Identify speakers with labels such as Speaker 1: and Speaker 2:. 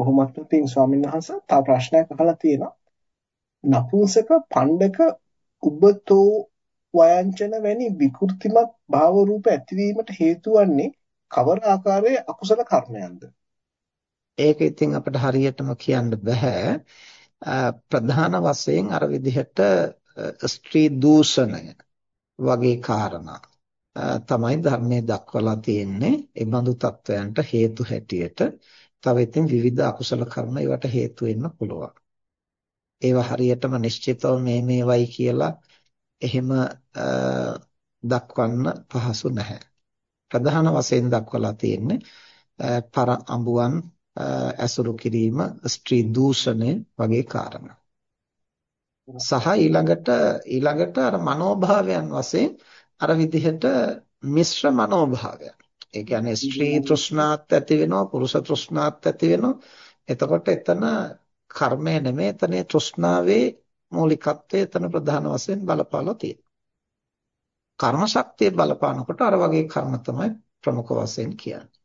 Speaker 1: බොහොමත්ම පිං ස්වාමීන් වහන්සේ තව ප්‍රශ්නයක් අහලා තියෙනවා. නපුංසක පණ්ඩක උබතෝ වයංජන වැනි විකෘතිමත් භාව රූප ඇතිවීමට හේතු වන්නේ කවර ආකාරයේ අකුසල කර්මයන්ද?
Speaker 2: ඒක ඉතින් අපිට හරියටම කියන්න බෑ. ප්‍රධාන වශයෙන් අර විදිහට ස්ත්‍රී දූෂණය වගේ කාරණා තමයි ධර්මයේ දක්වලා තියෙන්නේ. ඒ බඳු තත්වයන්ට හේතු හැටියට තව ඉතින් විවිධ අකුසල කර්ම ඒවට හේතු වෙන්න පුළුවන්. ඒවා හරියටම නිශ්චිතව මේ මේවයි කියලා එහෙම දක්වන්න පහසු නැහැ. ප්‍රධාන වශයෙන් දක්වලා තියෙන්නේ පර අඹුවන් ඇසුරු කිරීම, ස්ත්‍රී දූෂණය වගේ කාරණා. සහ ඊළඟට ඊළඟට අර මනෝභාවයන් වශයෙන් අර විදිහට මිශ්‍ර මනෝභාවයන්. ඒ කියන්නේ ස්ත්‍රී තෘෂ්ණාත් ඇති වෙනවා, පුරුෂ තෘෂ්ණාත් ඇති වෙනවා. එතකොට එතන කර්මය නෙමෙයි එතන තෘෂ්ණාවේ මූලිකත්වය එතන ප්‍රධාන වශයෙන් බලපාලා තියෙනවා. කර්ම ශක්තිය බලපානකොට අර වගේ කර්ම තමයි ප්‍රමුඛ වශයෙන් කියන්නේ.